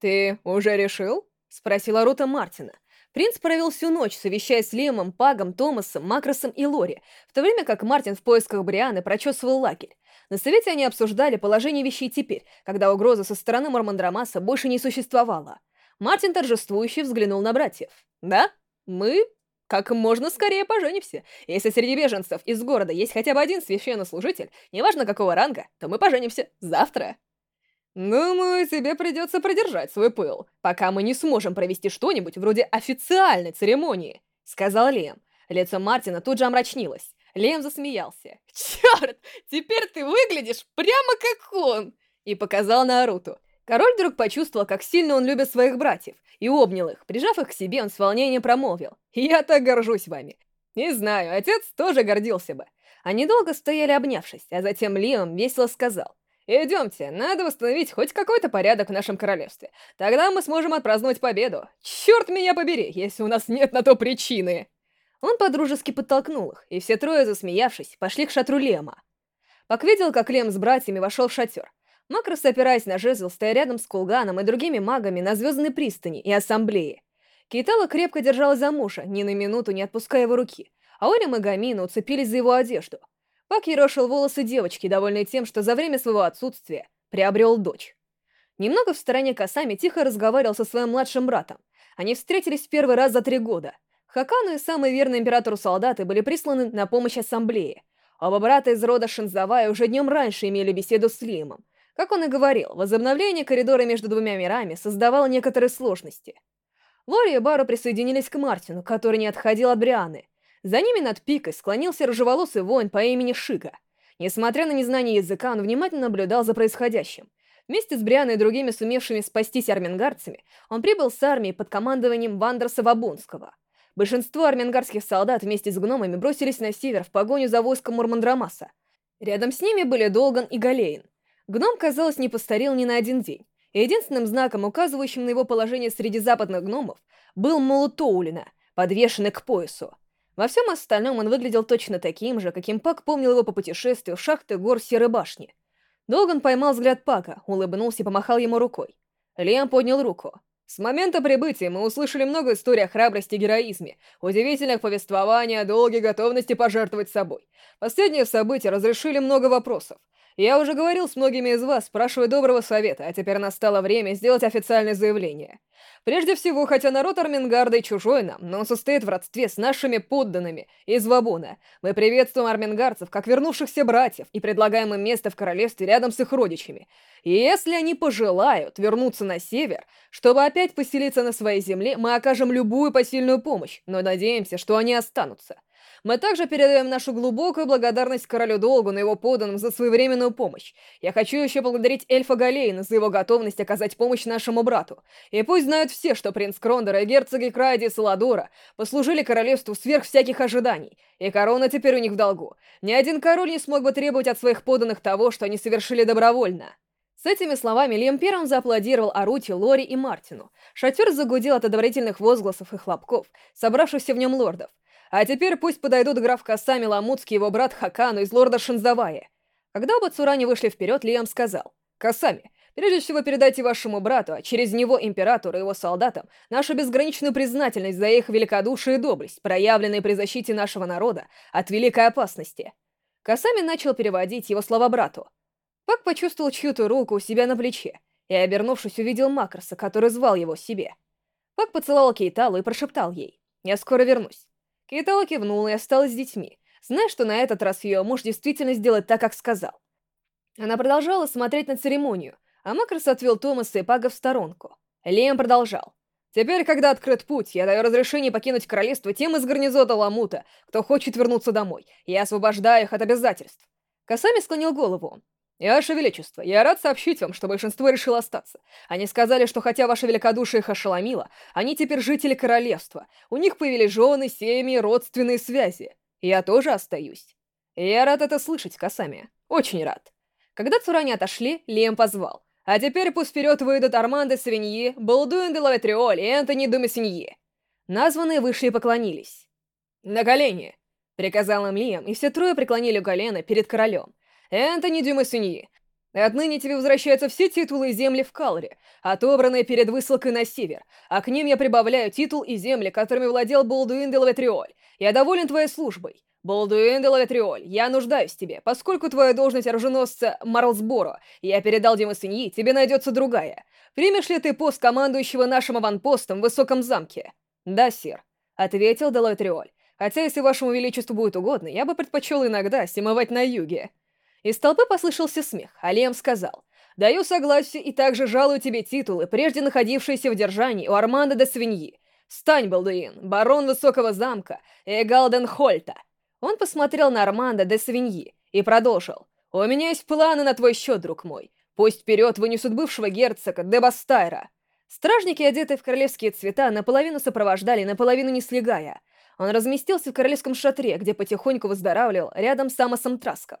«Ты уже решил?» — спросила Рута Мартина. Принц провел всю ночь, совещаясь с Лемом, Пагом, Томасом, Макросом и Лори, в то время как Мартин в поисках Брианы прочесывал лагерь. На совете они обсуждали положение вещей теперь, когда угроза со стороны Мормандрамаса больше не существовала. Мартин торжествующе взглянул на братьев. «Да, мы как можно скорее поженимся. Если среди беженцев из города есть хотя бы один священнослужитель, неважно какого ранга, то мы поженимся завтра». «Думаю, тебе придется продержать свой пыл, пока мы не сможем провести что-нибудь вроде официальной церемонии», — сказал Лем. Лицо Мартина тут же омрачнилось. Лем засмеялся. «Черт, теперь ты выглядишь прямо как он!» И показал на Аруту. Король вдруг почувствовал, как сильно он любит своих братьев, и обнял их. Прижав их к себе, он с волнением промолвил. «Я так горжусь вами!» Не знаю, отец тоже гордился бы. Они долго стояли обнявшись, а затем Лиам весело сказал. Идемте, надо восстановить хоть какой-то порядок в нашем королевстве. Тогда мы сможем отпраздновать победу. Черт меня побери, если у нас нет на то причины!» Он подружески подтолкнул их, и все трое, засмеявшись, пошли к шатру Лема. Пак видел, как Лем с братьями вошел в шатер. Макрос, опираясь на жезл, стоя рядом с Кулганом и другими магами на Звездной пристани и Ассамблее. Кейтала крепко держалась за мужа, ни на минуту не отпуская его руки, а Олем и Гамина уцепились за его одежду. Пак ерошил волосы девочки, довольный тем, что за время своего отсутствия приобрел дочь. Немного в стороне Касами тихо разговаривал со своим младшим братом. Они встретились в первый раз за три года. Хакану и самые верные императору солдаты были присланы на помощь ассамблее. Оба брата из рода Шинзавая уже днем раньше имели беседу с Лимом. Как он и говорил, возобновление коридора между двумя мирами создавало некоторые сложности. Лори и Бару присоединились к Мартину, который не отходил от Брианы. За ними над пикой склонился рыжеволосый воин по имени Шига. Несмотря на незнание языка, он внимательно наблюдал за происходящим. Вместе с Брианой и другими сумевшими спастись армингарцами, он прибыл с армией под командованием Вандерса Вабунского. Большинство армингарских солдат вместе с гномами бросились на север в погоню за войском Мурмандрамаса. Рядом с ними были Долган и Галейн. Гном, казалось, не постарел ни на один день. Единственным знаком, указывающим на его положение среди западных гномов, был молот Тоулина, подвешенный к поясу. Во всем остальном он выглядел точно таким же, каким Пак помнил его по путешествию в шахты гор Серой башни. Долган поймал взгляд Пака, улыбнулся и помахал ему рукой. Лиам поднял руку. С момента прибытия мы услышали много историй о храбрости и героизме, удивительных повествований о долге готовности пожертвовать собой. Последние события разрешили много вопросов. Я уже говорил с многими из вас, спрашивая доброго совета, а теперь настало время сделать официальное заявление. Прежде всего, хотя народ Армингарда и чужой нам, но он состоит в родстве с нашими подданными из Вабуна. Мы приветствуем армингарцев как вернувшихся братьев и предлагаем им место в королевстве рядом с их родичами. И если они пожелают вернуться на север, чтобы опять поселиться на своей земле, мы окажем любую посильную помощь, но надеемся, что они останутся. Мы также передаем нашу глубокую благодарность королю Долгу на его поданным за своевременную помощь. Я хочу еще поблагодарить эльфа Галейна за его готовность оказать помощь нашему брату. И пусть знают все, что принц Крондора и герцоги Крайди и Саладора послужили королевству сверх всяких ожиданий, и корона теперь у них в долгу. Ни один король не смог бы требовать от своих поданных того, что они совершили добровольно. С этими словами Лем первым зааплодировал Арути, Лори и Мартину. Шатер загудел от одобрительных возгласов и хлопков, собравшихся в нем лордов. А теперь пусть подойдут граф Касами Ламутский и его брат Хакану из лорда Шинзавая. Когда оба Цурани вышли вперед, Лиам сказал, «Касами, прежде всего передайте вашему брату, а через него императору и его солдатам, нашу безграничную признательность за их великодушие и доблесть, проявленные при защите нашего народа от великой опасности». Касами начал переводить его слова брату. Пак почувствовал чью-то руку у себя на плече и, обернувшись, увидел Макроса, который звал его себе. Пак поцеловал Кейталу и прошептал ей, «Я скоро вернусь». Кейтала кивнула и осталась с детьми, зная, что на этот раз ее муж действительно сделает так, как сказал. Она продолжала смотреть на церемонию, а Макрос отвел Томаса и Пага в сторонку. Лиам продолжал. «Теперь, когда открыт путь, я даю разрешение покинуть королевство тем из гарнизона Ламута, кто хочет вернуться домой. Я освобождаю их от обязательств». Касами склонил голову. «Ваше Величество, я рад сообщить вам, что большинство решило остаться. Они сказали, что хотя ваше великодушие их ошеломило, они теперь жители королевства. У них появились жены, семьи, родственные связи. Я тоже остаюсь. Я рад это слышать, Касами. Очень рад». Когда Цурани отошли, Лиэм позвал. «А теперь пусть вперед выйдут Армандо Савиньи, Балдуин де Лаветриоль и Энтони Думесиньи». Названные вышли и поклонились. «На колени!» — приказал им Лиэм, и все трое преклонили колено перед королем. Энтони Дюмасуньи, отныне тебе возвращаются все титулы и земли в Калре, отобранные перед высылкой на север, а к ним я прибавляю титул и земли, которыми владел Болдуин де Лаветриоль. Я доволен твоей службой. Болдуин де Лаветриоль, я нуждаюсь в тебе, поскольку твоя должность оруженосца Марлсборо я передал Дюмасуньи, тебе найдется другая. Примешь ли ты пост командующего нашим аванпостом в Высоком замке? Да, сир, ответил де Лаветриоль. Хотя, если вашему величеству будет угодно, я бы предпочел иногда симовать на юге. Из толпы послышался смех, а Лем сказал, «Даю согласие и также жалую тебе титулы, прежде находившиеся в держании у Арманда де Свиньи. Стань, Балдуин, барон Высокого замка и Галден Хольта». Он посмотрел на Арманда де Свиньи и продолжил, «У меня есть планы на твой счет, друг мой. Пусть вперед вынесут бывшего герцога де Бастайра». Стражники, одетые в королевские цвета, наполовину сопровождали, наполовину не слегая. Он разместился в королевском шатре, где потихоньку выздоравливал рядом с Амосом Траском.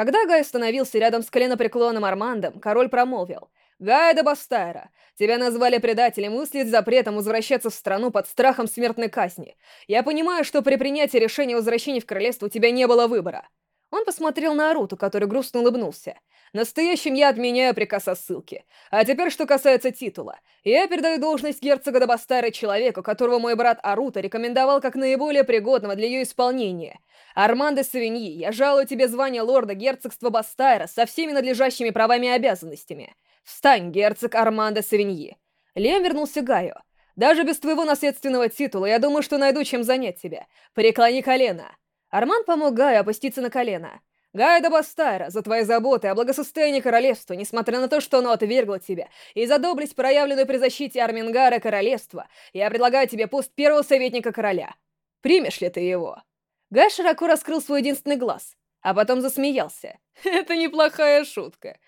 Когда Гай остановился рядом с коленопреклонным Армандом, король промолвил. «Гай де Бастайра, тебя назвали предателем и с запретом возвращаться в страну под страхом смертной казни. Я понимаю, что при принятии решения о возвращении в королевство у тебя не было выбора». Он посмотрел на Аруту, который грустно улыбнулся. Настоящим я отменяю приказ о ссылке. А теперь, что касается титула. Я передаю должность герцога Дабастара человеку, которого мой брат Арута рекомендовал как наиболее пригодного для ее исполнения. Армандо Савиньи, я жалую тебе звание лорда герцогства Бастайра со всеми надлежащими правами и обязанностями. Встань, герцог Армандо Савиньи. Лем вернулся к Гаю. Даже без твоего наследственного титула я думаю, что найду чем занять тебя. Преклони колено. Арман помог Гаю опуститься на колено. Гайда Бастайра, за твои заботы о благосостоянии королевства, несмотря на то, что оно отвергло тебя, и за доблесть, проявленную при защите Армингара королевства, я предлагаю тебе пост первого советника короля. Примешь ли ты его?» Гай широко раскрыл свой единственный глаз, а потом засмеялся. «Это неплохая шутка.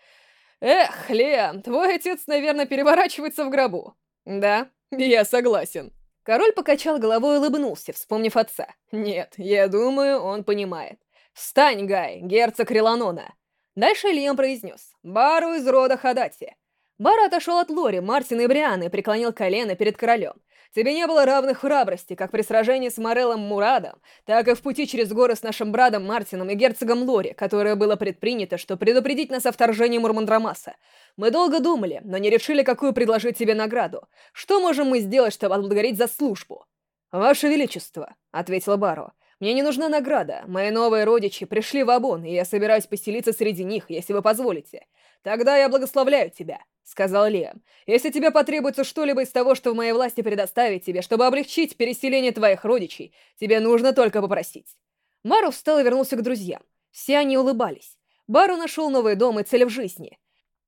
Эх, Лиам, твой отец, наверное, переворачивается в гробу». «Да, я согласен». Король покачал головой и улыбнулся, вспомнив отца. «Нет, я думаю, он понимает. «Встань, Гай, герцог Реланона!» Дальше Лиам произнес «Бару из рода Хадати». Бару отошел от Лори, Мартина и Брианы и преклонил колено перед королем. Тебе не было равных храбрости, как при сражении с Морелом Мурадом, так и в пути через горы с нашим братом Мартином и герцогом Лори, которое было предпринято, чтобы предупредить нас о вторжении Мурмандрамаса. Мы долго думали, но не решили, какую предложить тебе награду. Что можем мы сделать, чтобы отблагодарить за службу? «Ваше Величество», — ответила Баро, мне не нужна награда. Мои новые родичи пришли в Абон, и я собираюсь поселиться среди них, если вы позволите. Тогда я благословляю тебя, — сказал Лиам. Если тебе потребуется что-либо из того, что в моей власти предоставить тебе, чтобы облегчить переселение твоих родичей, тебе нужно только попросить. Мару встал и вернулся к друзьям. Все они улыбались. Бару нашел новый дом и цель в жизни.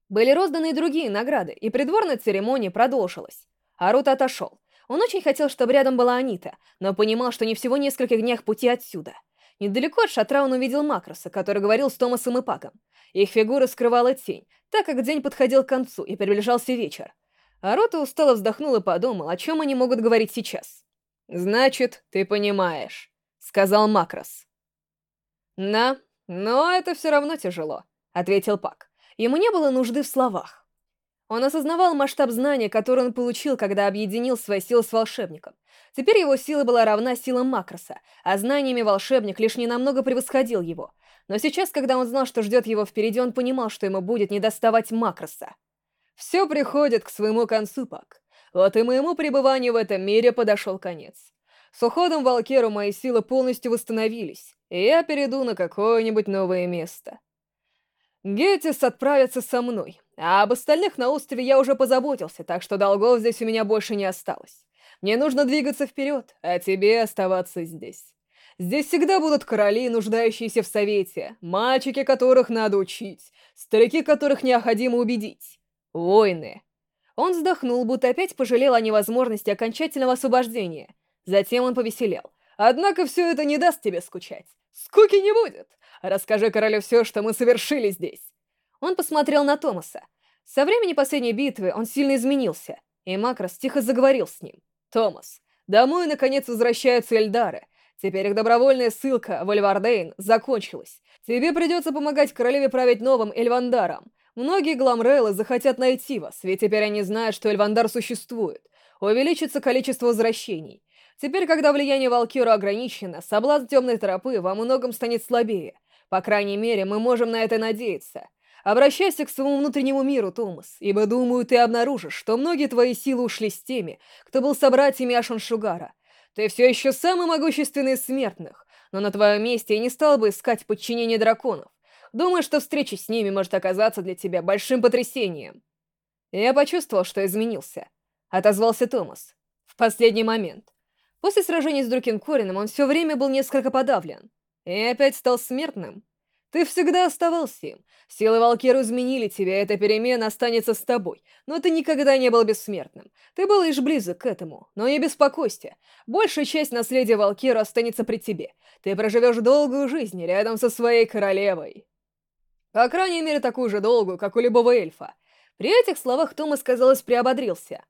Были розданы и другие награды, и придворная церемония продолжилась. Арута отошел. Он очень хотел, чтобы рядом была Анита, но понимал, что не всего нескольких днях пути отсюда. Недалеко от шатра он увидел Макроса, который говорил с Томасом и Паком. Их фигура скрывала тень, так как день подходил к концу и приближался вечер. А Рота устало вздохнул и подумал, о чем они могут говорить сейчас. «Значит, ты понимаешь», — сказал Макрос. «Да, но это все равно тяжело», — ответил Пак. Ему не было нужды в словах. Он осознавал масштаб знания, который он получил, когда объединил свои силы с волшебником. Теперь его сила была равна силам Макроса, а знаниями волшебник лишь ненамного превосходил его. Но сейчас, когда он знал, что ждет его впереди, он понимал, что ему будет недоставать Макроса. «Все приходит к своему концу, Пак. Вот и моему пребыванию в этом мире подошел конец. С уходом в Алкеру мои силы полностью восстановились, и я перейду на какое-нибудь новое место. Гетис отправится со мной, а об остальных на острове я уже позаботился, так что долгов здесь у меня больше не осталось. Мне нужно двигаться вперед, а тебе оставаться здесь. Здесь всегда будут короли, нуждающиеся в совете, мальчики, которых надо учить, старики, которых необходимо убедить, воины. Он вздохнул, будто опять пожалел о невозможности окончательного освобождения. Затем он повеселел. Однако все это не даст тебе скучать. Скуки не будет. Расскажи королю все, что мы совершили здесь!» Он посмотрел на Томаса. Со времени последней битвы он сильно изменился, и Макрос тихо заговорил с ним. «Томас, домой наконец возвращаются Эльдары. Теперь их добровольная ссылка в Эльвардейн закончилась. Тебе придется помогать королеве править новым Эльвандаром. Многие гламрейлы захотят найти вас, ведь теперь они знают, что Эльвандар существует. Увеличится количество возвращений. Теперь, когда влияние Валкира ограничено, соблазн темной тропы во многом станет слабее. По крайней мере, мы можем на это надеяться. Обращайся к своему внутреннему миру, Томас, ибо, думаю, ты обнаружишь, что многие твои силы ушли с теми, кто был собратьями Ашаншугара. Ты все еще самый могущественный из смертных, но на твоем месте я не стал бы искать подчинение драконов. Думаю, что встреча с ними может оказаться для тебя большим потрясением. Я почувствовал, что изменился. Отозвался Томас. В последний момент. После сражения с Друкинкорином он все время был несколько подавлен. И опять стал смертным? Ты всегда оставался им. Силы Валкиру изменили тебя, эта перемена останется с тобой. Но ты никогда не был бессмертным. Ты был лишь близок к этому. Но не беспокойся. Большая часть наследия Валкиру останется при тебе. Ты проживешь долгую жизнь рядом со своей королевой. По крайней мере, такую же долгую, как у любого эльфа. При этих словах Томас, казалось, приободрился.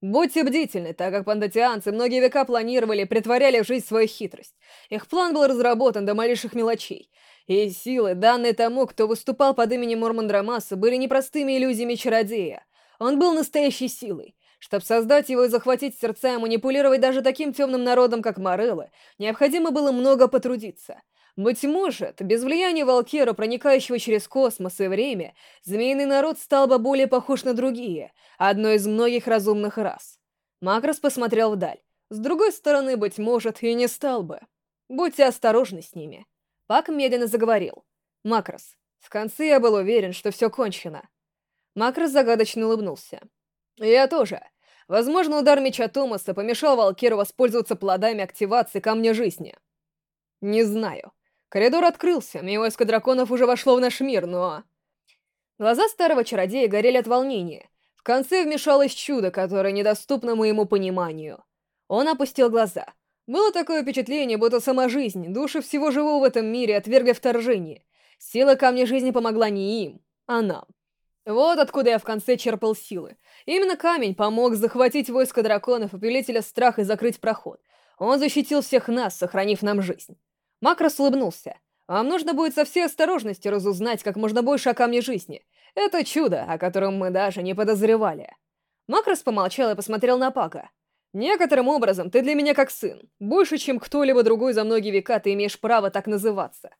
Будьте бдительны, так как пандатианцы многие века планировали и притворяли в жизнь свою хитрость. Их план был разработан до малейших мелочей. И силы, данные тому, кто выступал под именем Мормондрамаса, были непростыми иллюзиями чародея. Он был настоящей силой. Чтобы создать его и захватить сердца и манипулировать даже таким темным народом, как Мореллы, необходимо было много потрудиться. Быть может, без влияния Валкера, проникающего через космос и время, змеиный народ стал бы более похож на другие, одной из многих разумных рас. Макрос посмотрел вдаль. С другой стороны, быть может, и не стал бы. Будьте осторожны с ними. Пак медленно заговорил. Макрос, в конце я был уверен, что все кончено. Макрос загадочно улыбнулся. Я тоже. Возможно, удар меча Томаса помешал Валкеру воспользоваться плодами активации Камня Жизни. Не знаю. Коридор открылся, и драконов уже вошло в наш мир, но... Глаза старого чародея горели от волнения. В конце вмешалось чудо, которое недоступно моему пониманию. Он опустил глаза. Было такое впечатление, будто сама жизнь, души всего живого в этом мире отвергли вторжение. Сила камня жизни помогла не им, а нам. Вот откуда я в конце черпал силы. Именно камень помог захватить войско драконов, опилителя страх и закрыть проход. Он защитил всех нас, сохранив нам жизнь. Макрос улыбнулся. «Вам нужно будет со всей осторожностью разузнать как можно больше о камне жизни. Это чудо, о котором мы даже не подозревали». Макрос помолчал и посмотрел на Пака. «Некоторым образом ты для меня как сын. Больше, чем кто-либо другой за многие века ты имеешь право так называться.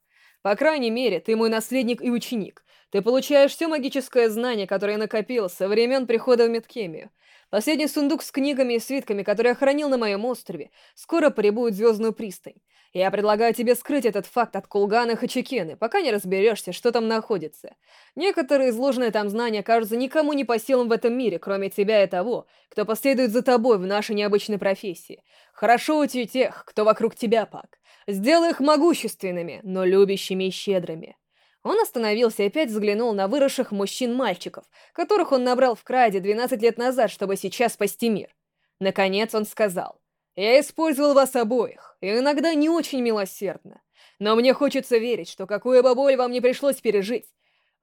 По крайней мере, ты мой наследник и ученик. Ты получаешь все магическое знание, которое накопил со времен прихода в Меткемию. Последний сундук с книгами и свитками, который я хранил на моем острове, скоро прибудет в Звездную пристань. Я предлагаю тебе скрыть этот факт от Кулгана и Хачикены, пока не разберешься, что там находится. Некоторые изложенные там знания кажутся никому не по силам в этом мире, кроме тебя и того, кто последует за тобой в нашей необычной профессии. Хорошо у тех, кто вокруг тебя, Пак. Сделай их могущественными, но любящими и щедрыми. Он остановился и опять взглянул на выросших мужчин-мальчиков, которых он набрал в Краде 12 лет назад, чтобы сейчас спасти мир. Наконец он сказал, «Я использовал вас обоих, и иногда не очень милосердно. Но мне хочется верить, что какую бы боль вам не пришлось пережить,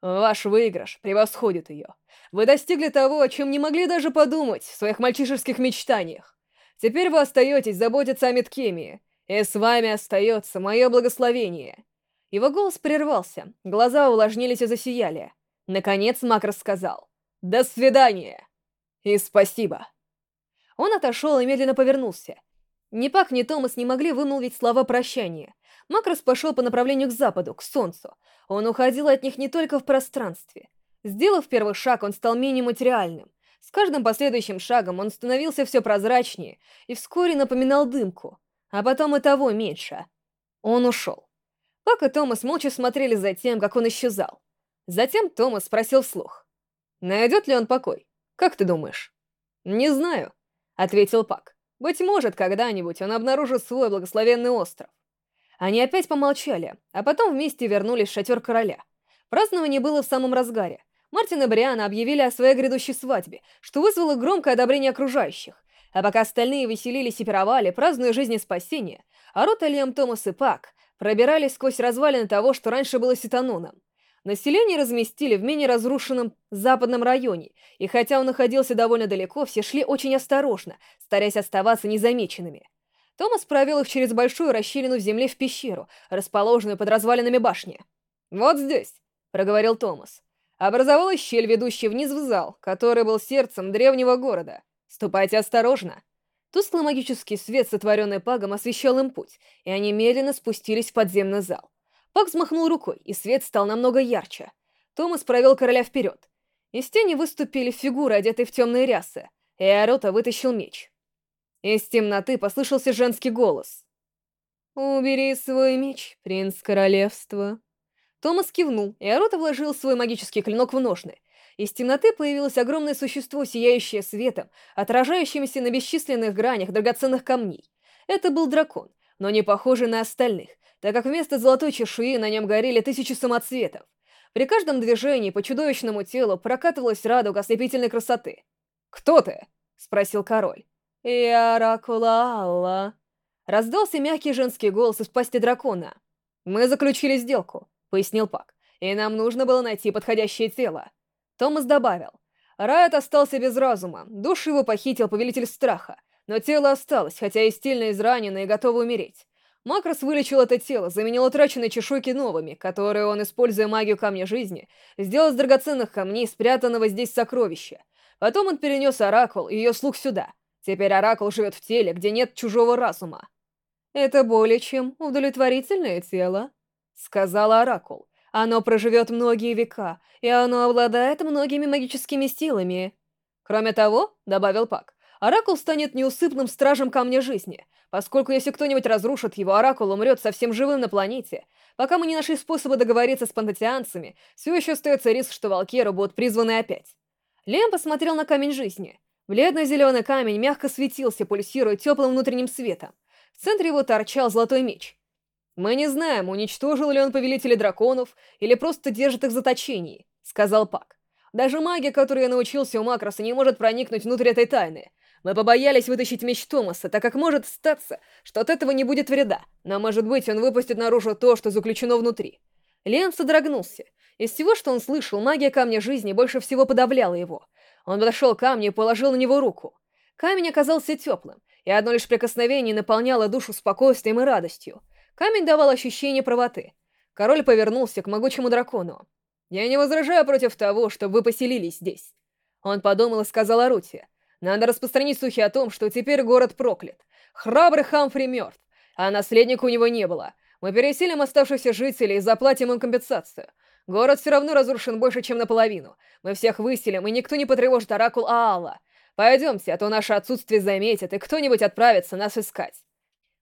ваш выигрыш превосходит ее. Вы достигли того, о чем не могли даже подумать в своих мальчишеских мечтаниях. Теперь вы остаетесь заботиться о Меткемии, и с вами остается мое благословение». Его голос прервался, глаза увлажнились и засияли. Наконец Макрос сказал «До свидания!» «И спасибо!» Он отошел и медленно повернулся. Ни Пак, ни Томас не могли вымолвить слова прощания. Макрос пошел по направлению к западу, к солнцу. Он уходил от них не только в пространстве. Сделав первый шаг, он стал менее материальным. С каждым последующим шагом он становился все прозрачнее и вскоре напоминал дымку, а потом и того меньше. Он ушел. Пак и Томас молча смотрели за тем, как он исчезал. Затем Томас спросил вслух. «Найдет ли он покой? Как ты думаешь?» «Не знаю», — ответил Пак. «Быть может, когда-нибудь он обнаружит свой благословенный остров». Они опять помолчали, а потом вместе вернулись в шатер короля. Празднование было в самом разгаре. Мартин и Бриана объявили о своей грядущей свадьбе, что вызвало громкое одобрение окружающих. А пока остальные веселились и пировали, празднуя жизнь и спасение, а Рот, Лиам, Томас и Пак пробирались сквозь развалины того, что раньше было Ситаноном. Население разместили в менее разрушенном западном районе, и хотя он находился довольно далеко, все шли очень осторожно, стараясь оставаться незамеченными. Томас провел их через большую расщелину в земле в пещеру, расположенную под развалинами башни. «Вот здесь», — проговорил Томас. Образовалась щель, ведущая вниз в зал, который был сердцем древнего города. Ступайте осторожно. Тусклый магический свет, сотворенный Пагом, освещал им путь, и они медленно спустились в подземный зал. Паг взмахнул рукой, и свет стал намного ярче. Томас провел короля вперед. Из тени выступили фигуры, одетые в темные рясы, и Арота вытащил меч. Из темноты послышался женский голос. «Убери свой меч, принц королевства». Томас кивнул, и Арота вложил свой магический клинок в ножны — из темноты появилось огромное существо, сияющее светом, отражающимся на бесчисленных гранях драгоценных камней. Это был дракон, но не похожий на остальных, так как вместо золотой чешуи на нем горели тысячи самоцветов. При каждом движении по чудовищному телу прокатывалась радуга ослепительной красоты. «Кто ты?» — спросил король. «Я Ракула Раздался мягкий женский голос из пасти дракона. «Мы заключили сделку», — пояснил Пак, «и нам нужно было найти подходящее тело». Томас добавил. Райот остался без разума, душу его похитил повелитель страха, но тело осталось, хотя и стильно изранено и готово умереть. Макрос вылечил это тело, заменил утраченные чешуйки новыми, которые он, используя магию Камня Жизни, сделал из драгоценных камней спрятанного здесь сокровища. Потом он перенес Оракул и ее слух сюда. Теперь Оракул живет в теле, где нет чужого разума. «Это более чем удовлетворительное тело», — сказала Оракул. «Оно проживет многие века, и оно обладает многими магическими силами». «Кроме того», — добавил Пак, Оракул станет неусыпным стражем Камня Жизни, поскольку если кто-нибудь разрушит его, Оракул умрет совсем живым на планете. Пока мы не нашли способа договориться с пантатианцами, все еще остается риск, что Валкеру будут призваны опять. Лем посмотрел на Камень Жизни. Бледно-зеленый камень мягко светился, пульсируя теплым внутренним светом. В центре его торчал золотой меч. «Мы не знаем, уничтожил ли он повелителей драконов или просто держит их в заточении», — сказал Пак. «Даже магия, которой я научился у Макроса, не может проникнуть внутрь этой тайны. Мы побоялись вытащить меч Томаса, так как может статься, что от этого не будет вреда, но, может быть, он выпустит наружу то, что заключено внутри. Лиам содрогнулся. Из всего, что он слышал, магия Камня Жизни больше всего подавляла его. Он подошел к камню и положил на него руку. Камень оказался теплым, и одно лишь прикосновение наполняло душу спокойствием и радостью. Камень давал ощущение правоты. Король повернулся к могучему дракону. «Я не возражаю против того, чтобы вы поселились здесь». Он подумал и сказал Арути. Надо распространить слухи о том, что теперь город проклят. Храбрый Хамфри мертв, а наследника у него не было. Мы переселим оставшихся жителей и заплатим им компенсацию. Город все равно разрушен больше, чем наполовину. Мы всех выселим, и никто не потревожит Оракул Аала. Пойдемте, а то наше отсутствие заметят, и кто-нибудь отправится нас искать.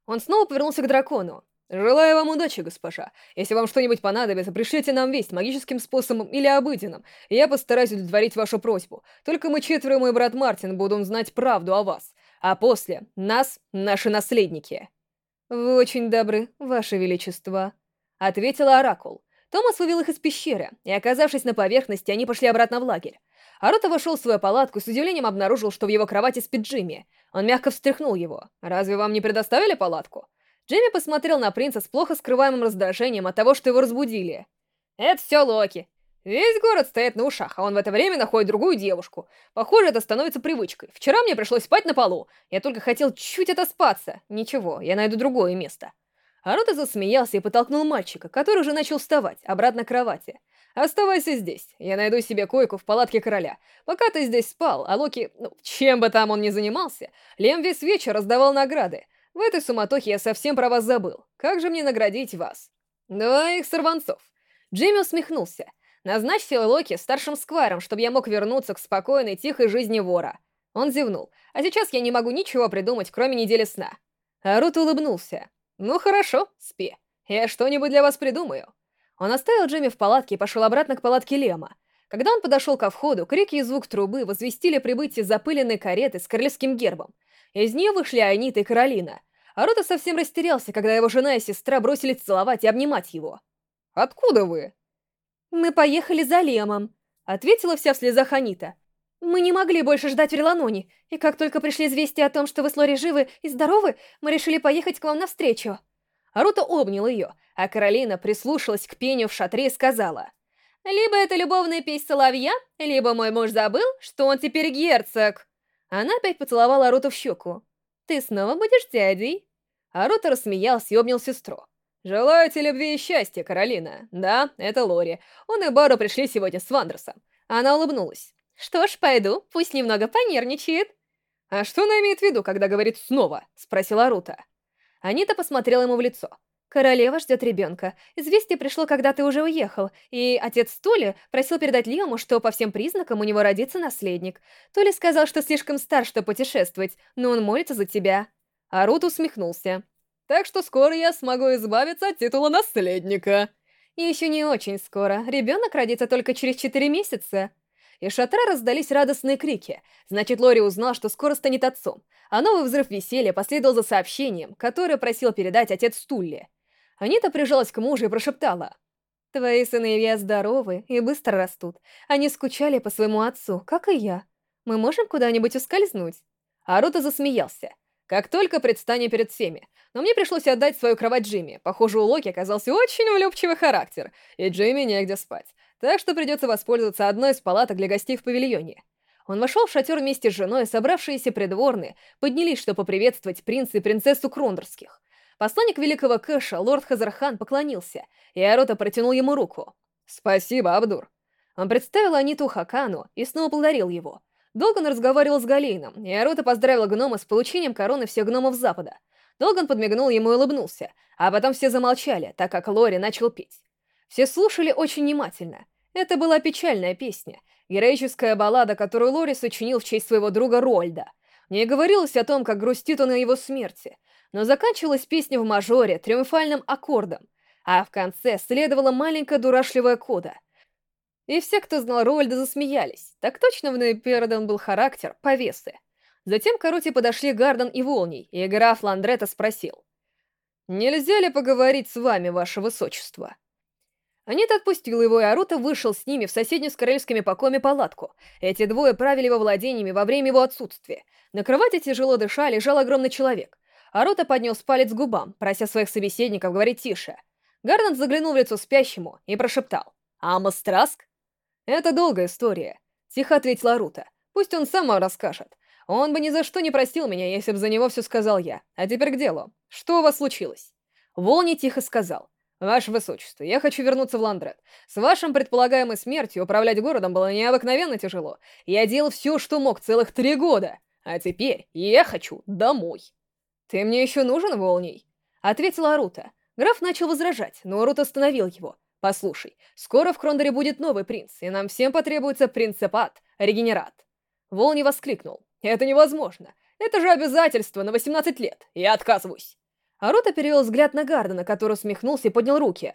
Он снова повернулся к дракону. «Желаю вам удачи, госпожа. Если вам что-нибудь понадобится, пришлите нам весть магическим способом или обыденным, и я постараюсь удовлетворить вашу просьбу. Только мы четверо и мой брат Мартин будем знать правду о вас, а после — нас, наши наследники». «Вы очень добры, ваше величество», — ответила Оракул. Томас вывел их из пещеры, и, оказавшись на поверхности, они пошли обратно в лагерь. Арута вошел в свою палатку и с удивлением обнаружил, что в его кровати спит Джимми. Он мягко встряхнул его. «Разве вам не предоставили палатку?» Джимми посмотрел на принца с плохо скрываемым раздражением от того, что его разбудили. «Это все Локи. Весь город стоит на ушах, а он в это время находит другую девушку. Похоже, это становится привычкой. Вчера мне пришлось спать на полу. Я только хотел чуть отоспаться. Ничего, я найду другое место». Арута засмеялся и потолкнул мальчика, который уже начал вставать, обратно к кровати. «Оставайся здесь. Я найду себе койку в палатке короля. Пока ты здесь спал, а Локи, ну, чем бы там он ни занимался, Лем весь вечер раздавал награды. В этой суматохе я совсем про вас забыл. Как же мне наградить вас? Двоих сорванцов. Джимми усмехнулся. Назначьте Локи старшим сквайром, чтобы я мог вернуться к спокойной, тихой жизни вора. Он зевнул. А сейчас я не могу ничего придумать, кроме недели сна. Арут улыбнулся. Ну хорошо, спи. Я что-нибудь для вас придумаю. Он оставил Джимми в палатке и пошел обратно к палатке Лема. Когда он подошел ко входу, крики и звук трубы возвестили прибытие запыленной кареты с королевским гербом. Из нее вышли Анита и Каролина. Арута совсем растерялся, когда его жена и сестра бросились целовать и обнимать его. «Откуда вы?» «Мы поехали за Лемом», — ответила вся в слезах Анита. «Мы не могли больше ждать в Реланоне, и как только пришли известия о том, что вы с Лори живы и здоровы, мы решили поехать к вам навстречу». Арута обнял ее, а Каролина прислушалась к пению в шатре и сказала... «Либо это любовная песнь соловья, либо мой муж забыл, что он теперь герцог». Она опять поцеловала Аруту в щеку. «Ты снова будешь дядей?» Арута рассмеялся и обнял сестру. «Желаю тебе любви и счастья, Каролина. Да, это Лори. Он и Бару пришли сегодня с Вандерсом». Она улыбнулась. «Что ж, пойду, пусть немного понервничает». «А что она имеет в виду, когда говорит «снова»?» — спросила Арута. Анита посмотрела ему в лицо. «Королева ждет ребенка. Известие пришло, когда ты уже уехал, и отец Тули просил передать Лиаму, что по всем признакам у него родится наследник. Тули сказал, что слишком стар, чтобы путешествовать, но он молится за тебя». Арут усмехнулся. «Так что скоро я смогу избавиться от титула наследника». Еще не очень скоро. Ребенок родится только через четыре месяца. Из шатра раздались радостные крики. Значит, Лори узнал, что скоро станет отцом. А новый взрыв веселья последовал за сообщением, которое просил передать отец Стулли. Анита прижалась к мужу и прошептала. «Твои сыновья здоровы и быстро растут. Они скучали по своему отцу, как и я. Мы можем куда-нибудь ускользнуть?» Арута засмеялся. Как только предстание перед всеми. Но мне пришлось отдать свою кровать Джимми. Похоже, у Локи оказался очень влюбчивый характер, и Джимми негде спать. Так что придется воспользоваться одной из палаток для гостей в павильоне. Он вошел в шатер вместе с женой, собравшиеся придворные поднялись, чтобы поприветствовать принца и принцессу Крондорских. Посланник великого Кэша, лорд Хазархан, поклонился, и Арота протянул ему руку. «Спасибо, Абдур». Он представил Аниту Хакану и снова благодарил его. Долган разговаривал с Галейном, и Арота поздравила гнома с получением короны всех гномов Запада. Долган подмигнул ему и улыбнулся, а потом все замолчали, так как Лори начал петь. Все слушали очень внимательно. Это была печальная песня, героическая баллада, которую Лори сочинил в честь своего друга Рольда. Не говорилось о том, как грустит он о его смерти, но заканчивалась песня в мажоре триумфальным аккордом, а в конце следовала маленькая дурашливая кода. И все, кто знал Рольда, засмеялись. Так точно в передан был характер повесы. Затем к Ороте подошли Гарден и Волний, и граф Ландрета спросил. «Нельзя ли поговорить с вами, ваше высочество?» Анит отпустил его, и Арута вышел с ними в соседнюю с королевскими покоями палатку. Эти двое правили его владениями во время его отсутствия. На кровати, тяжело дыша, лежал огромный человек. Арута поднес палец к губам, прося своих собеседников говорить тише. Гарден заглянул в лицо спящему и прошептал. «Амос Траск?» «Это долгая история», — тихо ответила Арута. «Пусть он сам расскажет. Он бы ни за что не простил меня, если бы за него все сказал я. А теперь к делу. Что у вас случилось?» Волни тихо сказал. «Ваше Высочество, я хочу вернуться в Ландрет. С вашим предполагаемой смертью управлять городом было необыкновенно тяжело. Я делал все, что мог, целых три года. А теперь я хочу домой». «Ты мне еще нужен, Волней?» — ответила Арута. Граф начал возражать, но Арута остановил его. «Послушай, скоро в Крондоре будет новый принц, и нам всем потребуется принцепат, регенерат». Волни воскликнул. «Это невозможно. Это же обязательство на 18 лет. Я отказываюсь». Арута перевел взгляд на Гардена, который усмехнулся и поднял руки.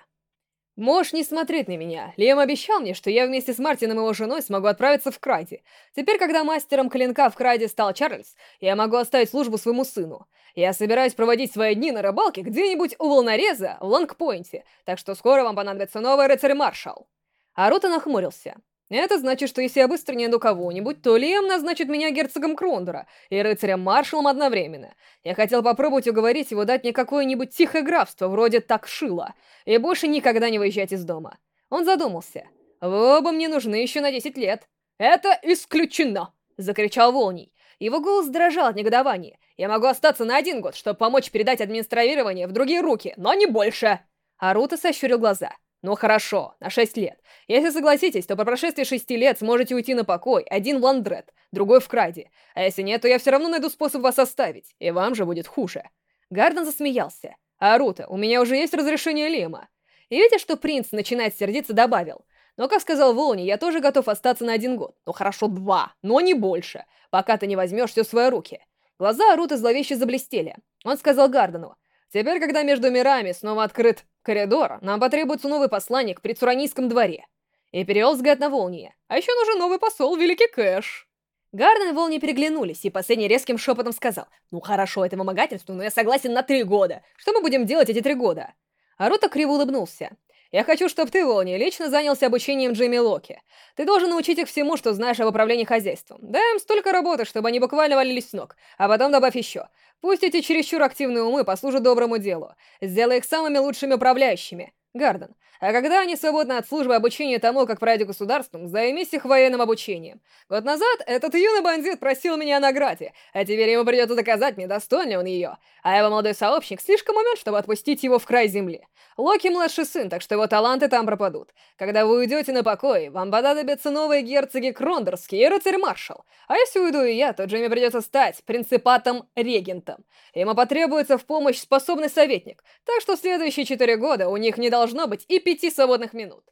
«Можешь не смотреть на меня. Лиам обещал мне, что я вместе с Мартином и его женой смогу отправиться в Крайде. Теперь, когда мастером клинка в Крайде стал Чарльз, я могу оставить службу своему сыну. Я собираюсь проводить свои дни на рыбалке где-нибудь у волнореза в Лонгпойнте, так что скоро вам понадобится новый рыцарь-маршал». Арута нахмурился. Это значит, что если я быстро не найду кого-нибудь, то Лиам назначит меня герцогом Крондора и рыцарем-маршалом одновременно. Я хотел попробовать уговорить его дать мне какое-нибудь тихое графство, вроде Такшила, и больше никогда не выезжать из дома. Он задумался. Вы оба мне нужны еще на 10 лет. Это исключено! Закричал Волний. Его голос дрожал от негодования. Я могу остаться на один год, чтобы помочь передать администрирование в другие руки, но не больше. Арута сощурил глаза. Ну хорошо, на шесть лет. Если согласитесь, то по прошествии шести лет сможете уйти на покой, один в Ландрет, другой в Краде. А если нет, то я все равно найду способ вас оставить, и вам же будет хуже. Гарден засмеялся. Арута, у меня уже есть разрешение Лима. И видя, что принц начинает сердиться, добавил. Но, как сказал Волни, я тоже готов остаться на один год. Ну хорошо, два, но не больше, пока ты не возьмешь все в свои руки. Глаза Арута зловеще заблестели. Он сказал Гардену. Теперь, когда между мирами снова открыт коридор, нам потребуется новый посланник при Цуранийском дворе. И перевел взгляд на Волние. А еще нужен новый посол, Великий Кэш. Гарден и Волни переглянулись, и последний резким шепотом сказал, «Ну хорошо, это вымогательство, но я согласен на три года. Что мы будем делать эти три года?» Арута криво улыбнулся. Я хочу, чтобы ты, Волни, лично занялся обучением Джимми Локи. Ты должен научить их всему, что знаешь об управлении хозяйством. Дай им столько работы, чтобы они буквально валились с ног. А потом добавь еще. Пусть эти чересчур активные умы послужат доброму делу. Сделай их самыми лучшими управляющими. Гарден, а когда они свободны от службы обучения тому, как править государством, займись их военным обучением. Год назад этот юный бандит просил меня о награде, а теперь ему придется доказать мне, достоин ли он ее. А его молодой сообщник слишком умен, чтобы отпустить его в край земли. Локи младший сын, так что его таланты там пропадут. Когда вы уйдете на покой, вам понадобятся новые герцоги Крондорский и рыцарь-маршал. А если уйду и я, то Джейми придется стать принципатом-регентом. Ему потребуется в помощь способный советник, так что следующие четыре года у них не должно быть и пяти свободных минут.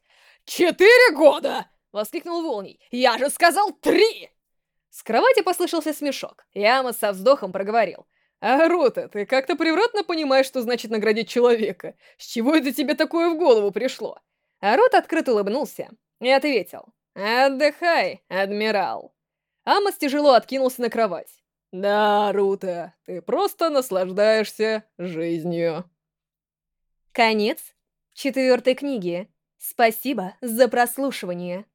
«Четыре года!» — воскликнул Волний. «Я же сказал три!» С кровати послышался смешок. Яма со вздохом проговорил. «А, ты как-то превратно понимаешь, что значит наградить человека. С чего это тебе такое в голову пришло?» А открыто улыбнулся и ответил. «Отдыхай, адмирал». Амос тяжело откинулся на кровать. «Да, Рута, ты просто наслаждаешься жизнью». Конец четвертой книги. Спасибо за прослушивание.